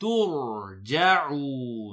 ترجعون.